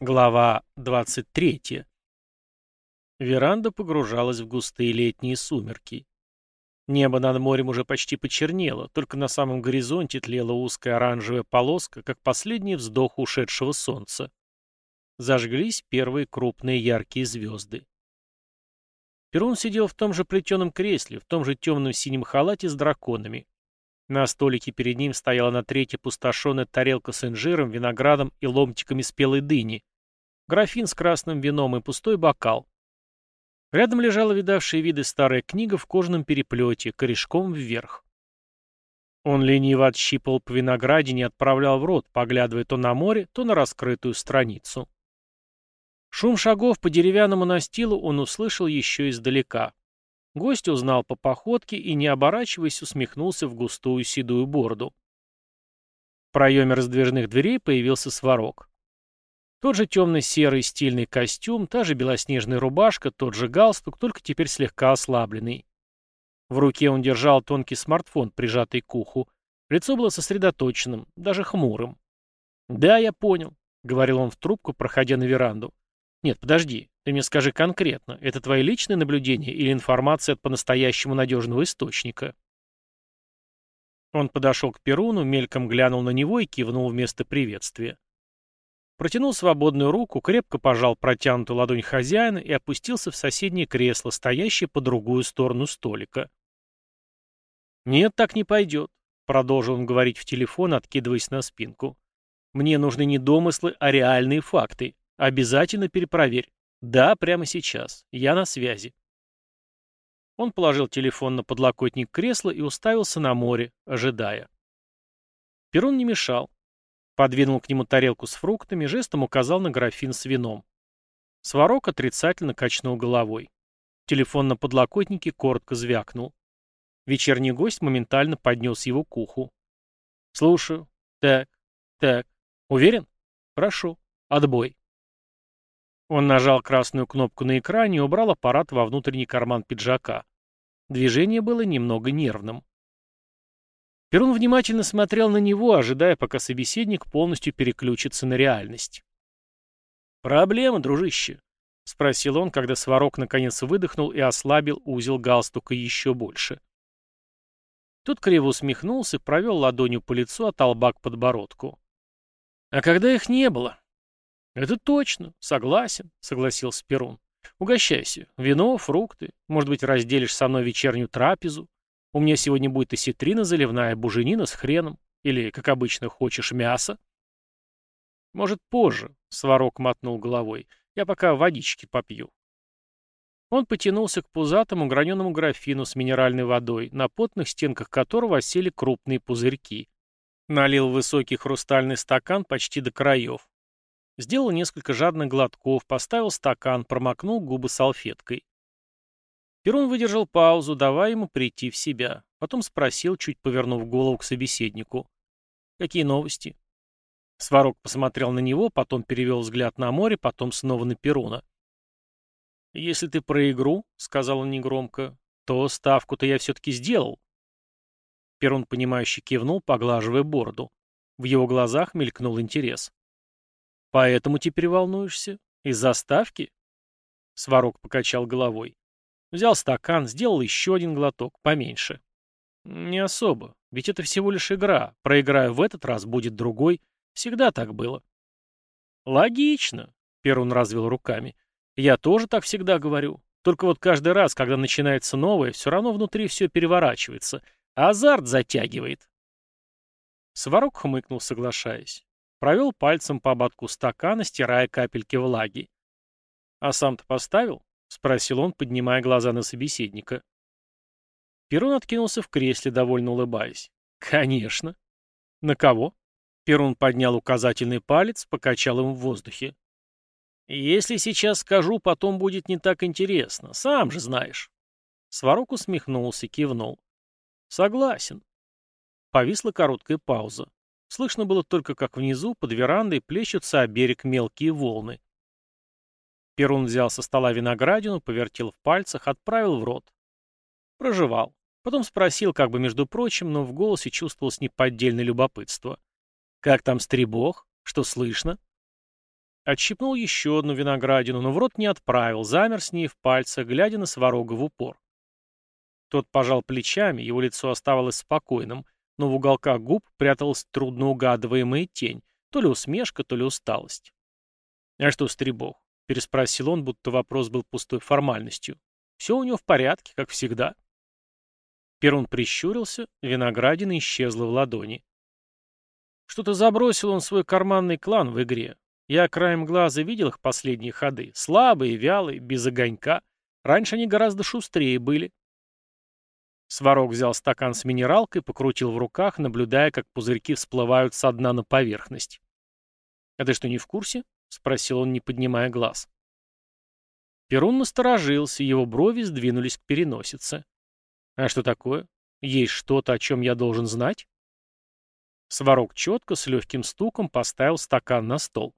Глава 23. Веранда погружалась в густые летние сумерки. Небо над морем уже почти почернело, только на самом горизонте тлела узкая оранжевая полоска, как последний вздох ушедшего солнца. Зажглись первые крупные яркие звезды. Перун сидел в том же плетеном кресле, в том же темном синем халате с драконами. На столике перед ним стояла на третьей пустошенная тарелка с инжиром, виноградом и ломтиками спелой дыни, графин с красным вином и пустой бокал. Рядом лежала видавшая виды старая книга в кожаном переплете, корешком вверх. Он лениво отщипал по виноградине и отправлял в рот, поглядывая то на море, то на раскрытую страницу. Шум шагов по деревянному настилу он услышал еще издалека. Гость узнал по походке и, не оборачиваясь, усмехнулся в густую седую бороду. В проеме раздвижных дверей появился сварог. Тот же темно-серый стильный костюм, та же белоснежная рубашка, тот же галстук, только теперь слегка ослабленный. В руке он держал тонкий смартфон, прижатый к уху. Лицо было сосредоточенным, даже хмурым. «Да, я понял», — говорил он в трубку, проходя на веранду. «Нет, подожди, ты мне скажи конкретно, это твои личные наблюдения или информация от по-настоящему надежного источника?» Он подошел к Перуну, мельком глянул на него и кивнул вместо приветствия. Протянул свободную руку, крепко пожал протянутую ладонь хозяина и опустился в соседнее кресло, стоящее по другую сторону столика. «Нет, так не пойдет», — продолжил он говорить в телефон, откидываясь на спинку. «Мне нужны не домыслы, а реальные факты. Обязательно перепроверь. Да, прямо сейчас. Я на связи». Он положил телефон на подлокотник кресла и уставился на море, ожидая. Перун не мешал. Подвинул к нему тарелку с фруктами, жестом указал на графин с вином. Сварог отрицательно качнул головой. Телефон на подлокотнике коротко звякнул. Вечерний гость моментально поднес его к уху. «Слушаю. Так, так. Уверен? Прошу. Отбой». Он нажал красную кнопку на экране и убрал аппарат во внутренний карман пиджака. Движение было немного нервным. Перун внимательно смотрел на него, ожидая, пока собеседник полностью переключится на реальность. «Проблема, дружище?» — спросил он, когда Сварог наконец выдохнул и ослабил узел галстука еще больше. Тут криво усмехнулся, провел ладонью по лицу от лба к подбородку. «А когда их не было?» «Это точно, согласен», — согласился Перун. «Угощайся. Вино, фрукты. Может быть, разделишь со мной вечернюю трапезу. У меня сегодня будет осетрина заливная, буженина с хреном. Или, как обычно, хочешь мясо? Может, позже, — Сварог мотнул головой. Я пока водички попью. Он потянулся к пузатому граненому графину с минеральной водой, на потных стенках которого осели крупные пузырьки. Налил высокий хрустальный стакан почти до краев. Сделал несколько жадных глотков, поставил стакан, промокнул губы салфеткой. Перун выдержал паузу, давая ему прийти в себя. Потом спросил, чуть повернув голову к собеседнику. «Какие новости?» Сварог посмотрел на него, потом перевел взгляд на море, потом снова на Перуна. «Если ты про игру, — сказал он негромко, — то ставку-то я все-таки сделал». Перун, понимающе кивнул, поглаживая бороду. В его глазах мелькнул интерес. «Поэтому теперь волнуешься? Из-за ставки?» Сварог покачал головой. Взял стакан, сделал еще один глоток, поменьше. Не особо, ведь это всего лишь игра. Проиграю в этот раз, будет другой. Всегда так было. Логично, Перун развел руками. Я тоже так всегда говорю. Только вот каждый раз, когда начинается новое, все равно внутри все переворачивается. Азарт затягивает. Сварог хмыкнул, соглашаясь. Провел пальцем по ободку стакана, стирая капельки влаги. А сам-то поставил? — спросил он, поднимая глаза на собеседника. Перун откинулся в кресле, довольно улыбаясь. «Конечно». «На кого?» Перун поднял указательный палец, покачал им в воздухе. «Если сейчас скажу, потом будет не так интересно. Сам же знаешь». Сварог усмехнулся, кивнул. «Согласен». Повисла короткая пауза. Слышно было только, как внизу, под верандой, плещутся о берег мелкие волны. Перун взял со стола виноградину, повертел в пальцах, отправил в рот. Прожевал. Потом спросил, как бы между прочим, но в голосе чувствовалось неподдельное любопытство. «Как там стребог? Что слышно?» Отщипнул еще одну виноградину, но в рот не отправил, замер с ней в пальцах, глядя на Сварога в упор. Тот пожал плечами, его лицо оставалось спокойным, но в уголках губ пряталась трудно угадываемая тень, то ли усмешка, то ли усталость. «А что, Стребов?» — переспросил он, будто вопрос был пустой формальностью. «Все у него в порядке, как всегда». Перун прищурился, виноградина исчезла в ладони. Что-то забросил он свой карманный клан в игре. Я краем глаза видел их последние ходы. Слабые, вялые, без огонька. Раньше они гораздо шустрее были. Сварог взял стакан с минералкой, покрутил в руках, наблюдая, как пузырьки всплывают со дна на поверхность. «А ты что, не в курсе?» — спросил он, не поднимая глаз. Перун насторожился, его брови сдвинулись к переносице. «А что такое? Есть что-то, о чем я должен знать?» Сварог четко, с легким стуком, поставил стакан на стол.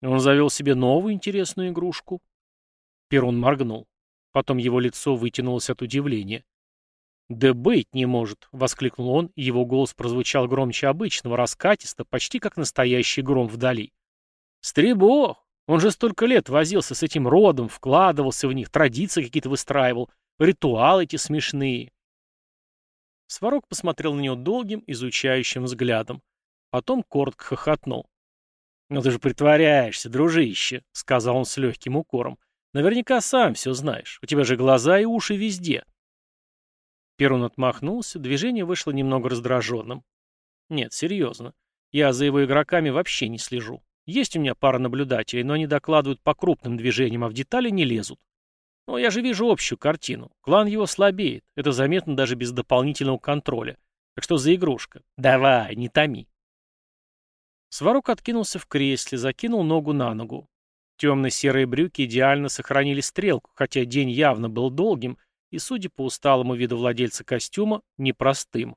Он завел себе новую интересную игрушку. Перун моргнул. Потом его лицо вытянулось от удивления. «Да быть не может!» — воскликнул он, и его голос прозвучал громче обычного, раскатисто, почти как настоящий гром вдали. «Стребог! Он же столько лет возился с этим родом, вкладывался в них, традиции какие-то выстраивал, ритуалы эти смешные». Сварог посмотрел на него долгим, изучающим взглядом. Потом коротко хохотнул. «Ну ты же притворяешься, дружище», — сказал он с легким укором. «Наверняка сам все знаешь. У тебя же глаза и уши везде». Перун отмахнулся, движение вышло немного раздраженным. «Нет, серьезно. Я за его игроками вообще не слежу. Есть у меня пара наблюдателей, но они докладывают по крупным движениям, а в детали не лезут. Но я же вижу общую картину. Клан его слабеет. Это заметно даже без дополнительного контроля. Так что за игрушка? Давай, не томи. Сварог откинулся в кресле, закинул ногу на ногу. Темно-серые брюки идеально сохранили стрелку, хотя день явно был долгим и, судя по усталому виду владельца костюма, непростым.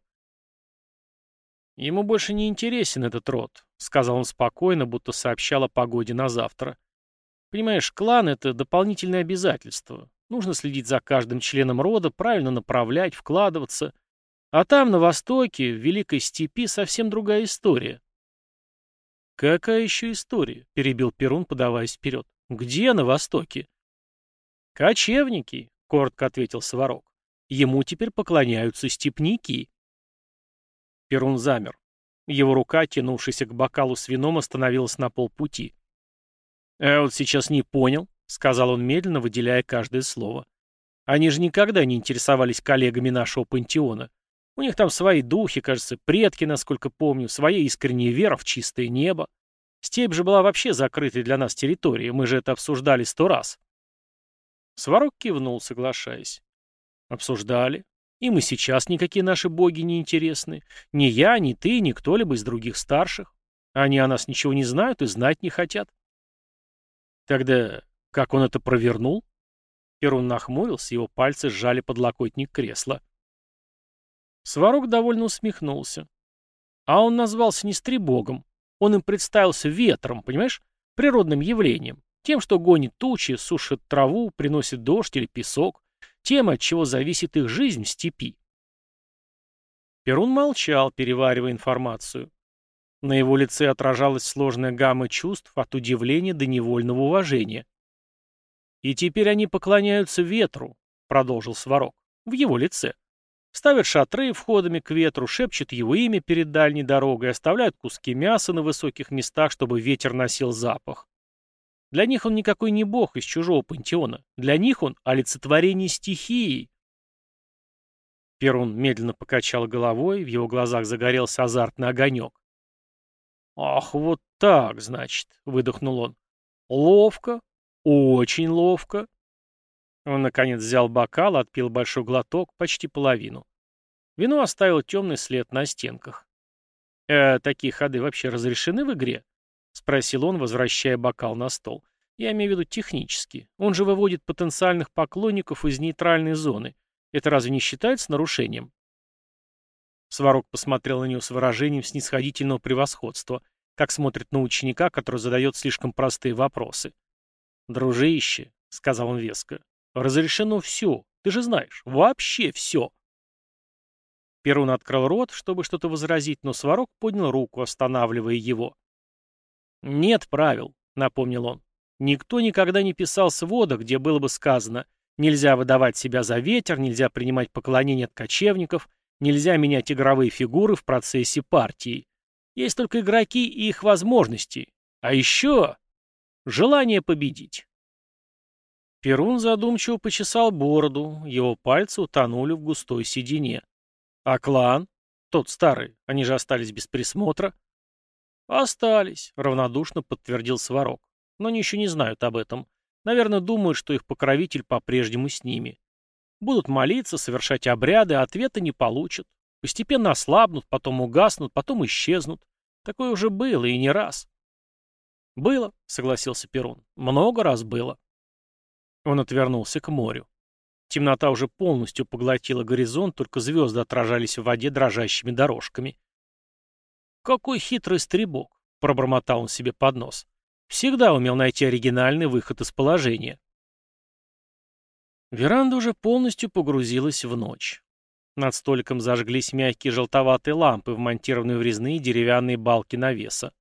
«Ему больше не интересен этот род», — сказал он спокойно, будто сообщал о погоде на завтра. «Понимаешь, клан — это дополнительное обязательство. Нужно следить за каждым членом рода, правильно направлять, вкладываться. А там, на востоке, в Великой Степи, совсем другая история. «Какая еще история?» — перебил Перун, подаваясь вперед. «Где на Востоке?» «Кочевники», — коротко ответил Сварог. «Ему теперь поклоняются степники». Перун замер. Его рука, тянувшаяся к бокалу с вином, остановилась на полпути. «Я вот сейчас не понял», — сказал он медленно, выделяя каждое слово. «Они же никогда не интересовались коллегами нашего пантеона. У них там свои духи, кажется, предки, насколько помню, своя искренняя вера в чистое небо. Степь же была вообще закрытой для нас территорией, мы же это обсуждали сто раз. Сварог кивнул, соглашаясь. Обсуждали. И мы сейчас никакие наши боги не интересны. Ни я, ни ты, ни кто-либо из других старших. Они о нас ничего не знают и знать не хотят. Тогда как он это провернул? Перун нахмурился, его пальцы сжали подлокотник кресла. Сварог довольно усмехнулся. А он назвался не стребогом. Он им представился ветром, понимаешь? Природным явлением. Тем, что гонит тучи, сушит траву, приносит дождь или песок. Тем, от чего зависит их жизнь в степи. Перун молчал, переваривая информацию. На его лице отражалась сложная гамма чувств от удивления до невольного уважения. «И теперь они поклоняются ветру», — продолжил Сварог, — «в его лице. Ставят шатры входами к ветру, шепчут его имя перед дальней дорогой, оставляют куски мяса на высоких местах, чтобы ветер носил запах. Для них он никакой не бог из чужого пантеона. Для них он олицетворение стихии. Перун медленно покачал головой, в его глазах загорелся азартный огонек. «Ах, вот так, значит», — выдохнул он. «Ловко, очень ловко. Он, наконец, взял бокал, отпил большой глоток, почти половину. Вино оставило темный след на стенках. «Э, такие ходы вообще разрешены в игре?» — спросил он, возвращая бокал на стол. «Я имею в виду технически. Он же выводит потенциальных поклонников из нейтральной зоны. Это разве не считается нарушением?» Сварог посмотрел на него с выражением снисходительного превосходства, как смотрит на ученика, который задает слишком простые вопросы. «Дружище», — сказал он веско, Разрешено все. Ты же знаешь, вообще все. Перун открыл рот, чтобы что-то возразить, но Сварог поднял руку, останавливая его. «Нет правил», — напомнил он. «Никто никогда не писал свода, где было бы сказано «нельзя выдавать себя за ветер, нельзя принимать поклонение от кочевников, нельзя менять игровые фигуры в процессе партии. Есть только игроки и их возможности. А еще желание победить». Перун задумчиво почесал бороду, его пальцы утонули в густой седине. «А клан? Тот старый, они же остались без присмотра?» «Остались», — равнодушно подтвердил Сварог. «Но они еще не знают об этом. Наверное, думают, что их покровитель по-прежнему с ними. Будут молиться, совершать обряды, а ответа не получат. Постепенно ослабнут, потом угаснут, потом исчезнут. Такое уже было, и не раз». «Было», — согласился Перун. «Много раз было». Он отвернулся к морю. Темнота уже полностью поглотила горизонт, только звезды отражались в воде дрожащими дорожками. «Какой хитрый стребок!» — пробормотал он себе под нос. «Всегда умел найти оригинальный выход из положения». Веранда уже полностью погрузилась в ночь. Над столиком зажглись мягкие желтоватые лампы, вмонтированные в резные деревянные балки навеса.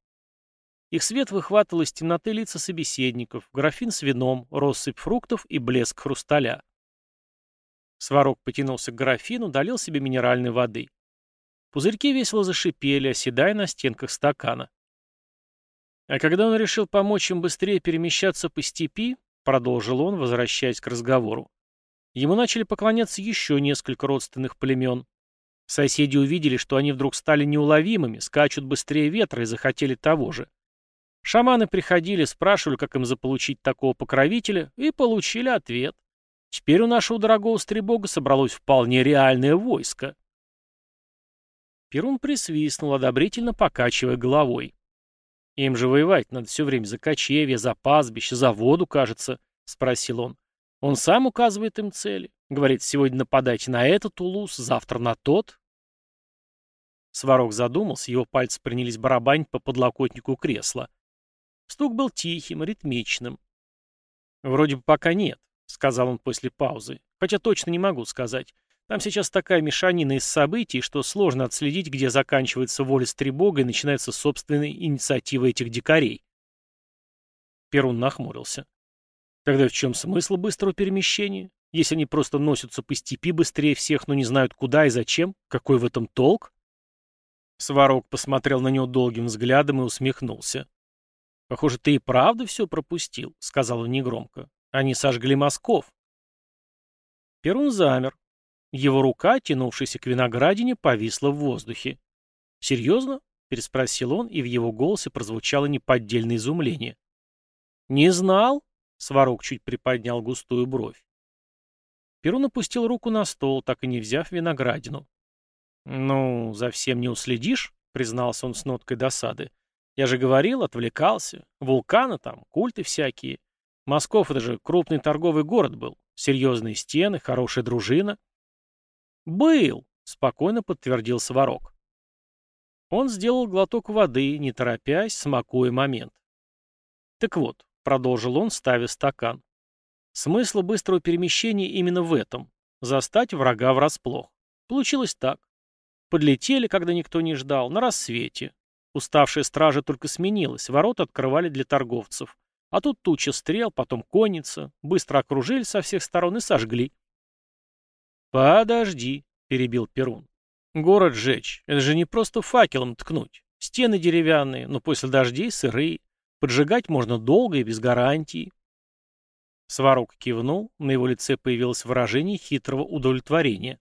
Их свет выхватывал из темноты лица собеседников, графин с вином, россыпь фруктов и блеск хрусталя. Сварог потянулся к графину, долил себе минеральной воды. Пузырьки весело зашипели, оседая на стенках стакана. А когда он решил помочь им быстрее перемещаться по степи, продолжил он, возвращаясь к разговору, ему начали поклоняться еще несколько родственных племен. Соседи увидели, что они вдруг стали неуловимыми, скачут быстрее ветра и захотели того же. Шаманы приходили, спрашивали, как им заполучить такого покровителя, и получили ответ. Теперь у нашего дорогого стребога собралось вполне реальное войско. Перун присвистнул, одобрительно покачивая головой. «Им же воевать надо все время за кочевья, за пастбище, за воду, кажется», — спросил он. «Он сам указывает им цели. Говорит, сегодня нападайте на этот улус, завтра на тот». Сварог задумался, его пальцы принялись барабанить по подлокотнику кресла. Стук был тихим, ритмичным. «Вроде бы пока нет», — сказал он после паузы. «Хотя точно не могу сказать. Там сейчас такая мешанина из событий, что сложно отследить, где заканчивается воля Стребога и начинается собственная инициатива этих дикарей». Перун нахмурился. «Тогда в чем смысл быстрого перемещения? Если они просто носятся по степи быстрее всех, но не знают куда и зачем, какой в этом толк?» Сварог посмотрел на него долгим взглядом и усмехнулся. «Похоже, ты и правда все пропустил», — сказал он негромко. «Они сожгли мазков». Перун замер. Его рука, тянувшаяся к виноградине, повисла в воздухе. «Серьезно?» — переспросил он, и в его голосе прозвучало неподдельное изумление. «Не знал?» — Сварог чуть приподнял густую бровь. Перун опустил руку на стол, так и не взяв виноградину. «Ну, за всем не уследишь», — признался он с ноткой досады. Я же говорил, отвлекался. Вулканы там, культы всякие. Москов — это же крупный торговый город был. Серьезные стены, хорошая дружина. «Был», — спокойно подтвердил Сварог. Он сделал глоток воды, не торопясь, смакуя момент. «Так вот», — продолжил он, ставя стакан, — «смысл быстрого перемещения именно в этом — застать врага врасплох. Получилось так. Подлетели, когда никто не ждал, на рассвете. Уставшая стража только сменилась, ворота открывали для торговцев. А тут туча стрел, потом конница, быстро окружили со всех сторон и сожгли. «Подожди», — перебил Перун. «Город сжечь — это же не просто факелом ткнуть. Стены деревянные, но после дождей сырые. Поджигать можно долго и без гарантии». Сварог кивнул, на его лице появилось выражение хитрого удовлетворения.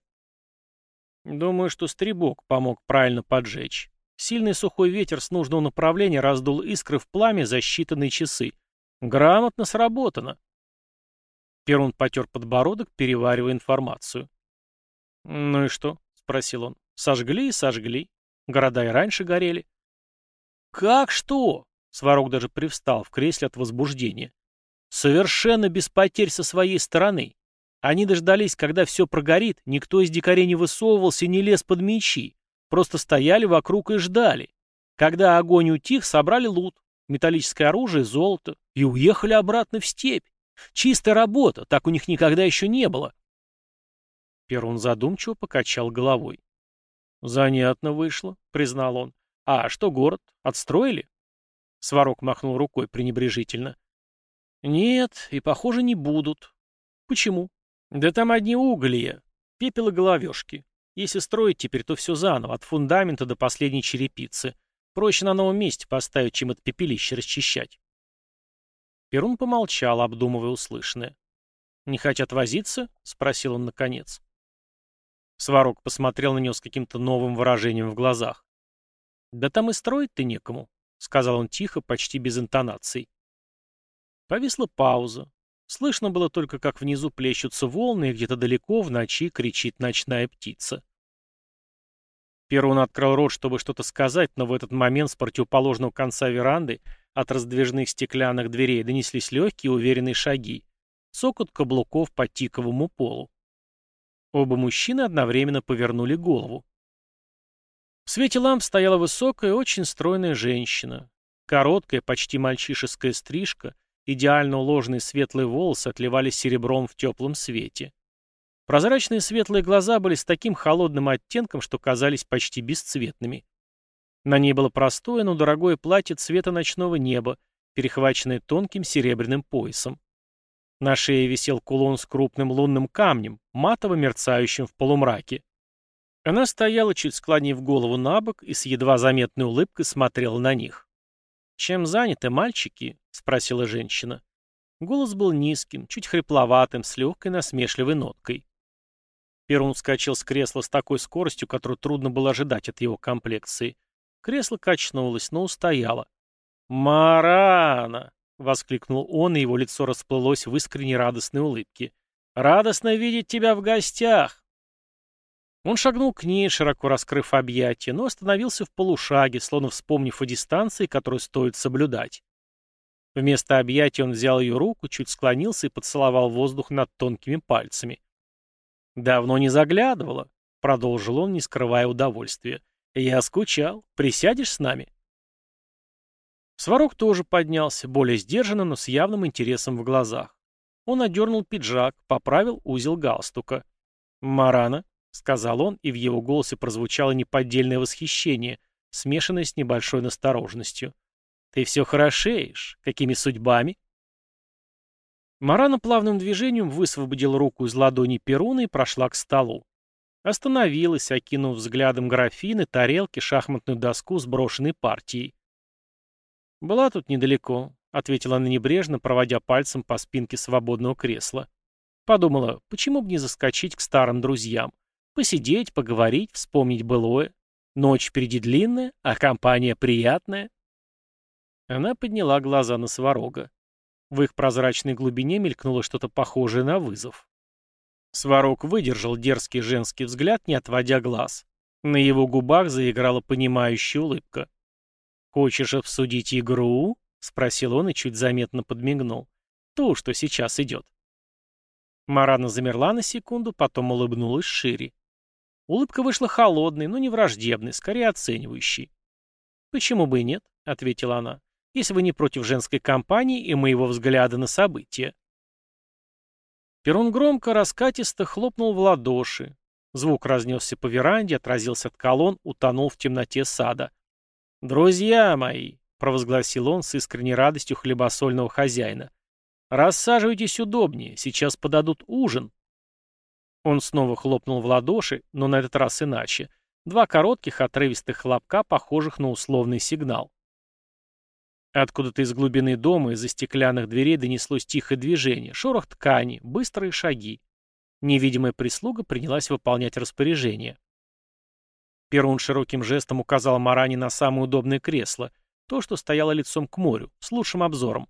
«Думаю, что стребок помог правильно поджечь. Сильный сухой ветер с нужного направления раздул искры в пламя за считанные часы. Грамотно сработано. Перун потер подбородок, переваривая информацию. «Ну и что?» — спросил он. «Сожгли и сожгли. Города и раньше горели». «Как что?» — Сварог даже привстал в кресле от возбуждения. «Совершенно без потерь со своей стороны. Они дождались, когда все прогорит, никто из дикарей не высовывался и не лез под мечи. Просто стояли вокруг и ждали. Когда огонь утих, собрали лут, металлическое оружие, золото, и уехали обратно в степь. Чистая работа, так у них никогда еще не было. Перун задумчиво покачал головой. «Занятно вышло», — признал он. «А что город? Отстроили?» Сварог махнул рукой пренебрежительно. Нет, и, похоже, не будут. Почему? Да там одни уголья, пепел и головешки. Если строить теперь, то все заново, от фундамента до последней черепицы. Проще на новом месте поставить, чем это пепелище расчищать. Перун помолчал, обдумывая услышанное. «Не хотят возиться?» — спросил он наконец. Сварог посмотрел на него с каким-то новым выражением в глазах. «Да там и строить-то некому», — сказал он тихо, почти без интонаций. Повисла пауза. Слышно было только, как внизу плещутся волны, и где-то далеко в ночи кричит ночная птица. Перун открыл рот, чтобы что-то сказать, но в этот момент с противоположного конца веранды от раздвижных стеклянных дверей донеслись легкие уверенные шаги. Цокот каблуков по тиковому полу. Оба мужчины одновременно повернули голову. В свете ламп стояла высокая, очень стройная женщина. Короткая, почти мальчишеская стрижка, Идеально уложенные светлые волосы отливались серебром в теплом свете. Прозрачные светлые глаза были с таким холодным оттенком, что казались почти бесцветными. На ней было простое, но дорогое платье цвета ночного неба, перехваченное тонким серебряным поясом. На шее висел кулон с крупным лунным камнем, матово мерцающим в полумраке. Она стояла, чуть склонив голову на бок, и с едва заметной улыбкой смотрела на них. «Чем заняты мальчики?» — спросила женщина. Голос был низким, чуть хрипловатым, с легкой насмешливой ноткой. Перун вскочил с кресла с такой скоростью, которую трудно было ожидать от его комплекции. Кресло качнулось, но устояло. «Марана!» — воскликнул он, и его лицо расплылось в искренней радостной улыбке. «Радостно видеть тебя в гостях!» Он шагнул к ней, широко раскрыв объятия, но остановился в полушаге, словно вспомнив о дистанции, которую стоит соблюдать. Вместо объятия он взял ее руку, чуть склонился и поцеловал воздух над тонкими пальцами. «Давно не заглядывала», — продолжил он, не скрывая удовольствия. «Я скучал. Присядешь с нами?» Сварог тоже поднялся, более сдержанно, но с явным интересом в глазах. Он одернул пиджак, поправил узел галстука. «Марана», — сказал он, и в его голосе прозвучало неподдельное восхищение, смешанное с небольшой настороженностью. «Ты все хорошеешь. Какими судьбами?» Марана плавным движением высвободила руку из ладони Перуна и прошла к столу. Остановилась, окинув взглядом графины, тарелки, шахматную доску с брошенной партией. «Была тут недалеко», — ответила она небрежно, проводя пальцем по спинке свободного кресла. Подумала, почему бы не заскочить к старым друзьям. Посидеть, поговорить, вспомнить былое. Ночь впереди длинная, а компания приятная. Она подняла глаза на Сварога. В их прозрачной глубине мелькнуло что-то похожее на вызов. Сварог выдержал дерзкий женский взгляд, не отводя глаз. На его губах заиграла понимающая улыбка. «Хочешь обсудить игру?» — спросил он и чуть заметно подмигнул. «Ту, что сейчас идет». Марана замерла на секунду, потом улыбнулась шире. Улыбка вышла холодной, но не враждебной, скорее оценивающей. «Почему бы и нет?» — ответила она, — «если вы не против женской компании и моего взгляда на события». Перун громко, раскатисто хлопнул в ладоши. Звук разнесся по веранде, отразился от колонн, утонул в темноте сада. «Друзья мои!» — провозгласил он с искренней радостью хлебосольного хозяина. «Рассаживайтесь удобнее, сейчас подадут ужин». Он снова хлопнул в ладоши, но на этот раз иначе. Два коротких отрывистых хлопка, похожих на условный сигнал. Откуда-то из глубины дома, из-за стеклянных дверей донеслось тихое движение, шорох ткани, быстрые шаги. Невидимая прислуга принялась выполнять распоряжение. Перун широким жестом указал Маране на самое удобное кресло, то, что стояло лицом к морю, с лучшим обзором.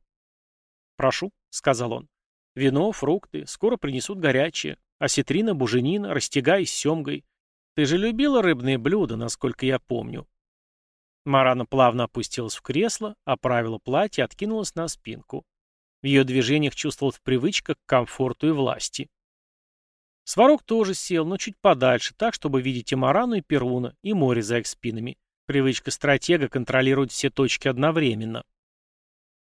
«Прошу», — сказал он. «Вино, фрукты, скоро принесут горячее. Осетрина, буженина, растягай с семгой. Ты же любила рыбные блюда, насколько я помню. Марана плавно опустилась в кресло, оправила платье, откинулась на спинку. В ее движениях чувствовалась привычка к комфорту и власти. Сварог тоже сел, но чуть подальше, так, чтобы видеть и Марану, и Перуна, и море за их спинами. Привычка стратега контролировать все точки одновременно.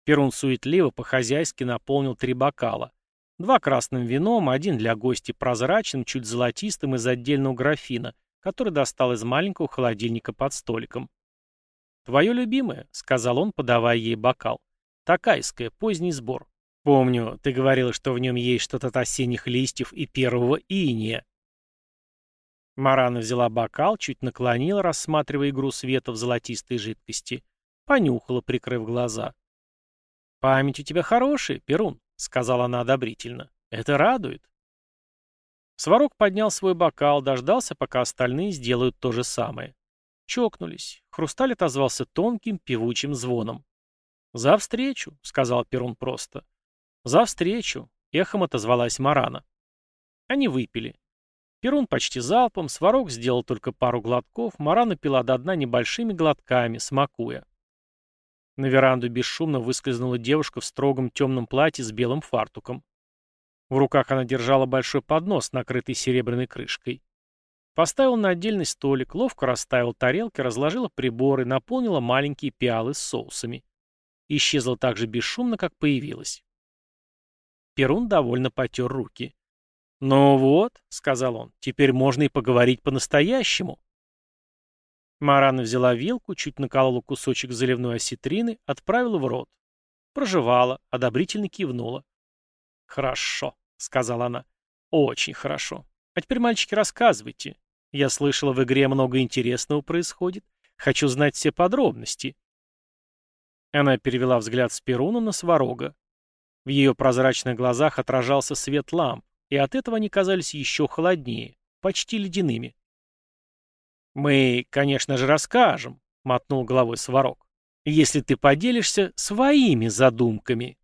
Перун суетливо, по-хозяйски наполнил три бокала. Два красным вином, один для гостей прозрачным, чуть золотистым из отдельного графина, который достал из маленького холодильника под столиком. «Твое любимое», — сказал он, подавая ей бокал. «Такайское, поздний сбор. Помню, ты говорила, что в нем есть что-то от осенних листьев и первого иния». Марана взяла бокал, чуть наклонила, рассматривая игру света в золотистой жидкости. Понюхала, прикрыв глаза. «Память у тебя хорошая, Перун», — сказала она одобрительно. «Это радует». Сварог поднял свой бокал, дождался, пока остальные сделают то же самое. Чокнулись. Хрусталь отозвался тонким, певучим звоном. «За встречу», — сказал Перун просто. «За встречу», — эхом отозвалась Марана. Они выпили. Перун почти залпом, Сварог сделал только пару глотков, Марана пила до дна небольшими глотками, смакуя. На веранду бесшумно выскользнула девушка в строгом темном платье с белым фартуком. В руках она держала большой поднос, накрытый серебряной крышкой. Поставила на отдельный столик, ловко расставила тарелки, разложила приборы, наполнила маленькие пиалы с соусами. Исчезла так же бесшумно, как появилась. Перун довольно потер руки. «Ну вот», — сказал он, — «теперь можно и поговорить по-настоящему». Марана взяла вилку, чуть наколола кусочек заливной осетрины, отправила в рот. Прожевала, одобрительно кивнула. «Хорошо», — сказала она. «Очень хорошо. А теперь, мальчики, рассказывайте. Я слышала, в игре много интересного происходит. Хочу знать все подробности». Она перевела взгляд с Перуна на Сварога. В ее прозрачных глазах отражался свет ламп и от этого они казались еще холоднее, почти ледяными. «Мы, конечно же, расскажем», — мотнул головой Сварог, — «если ты поделишься своими задумками».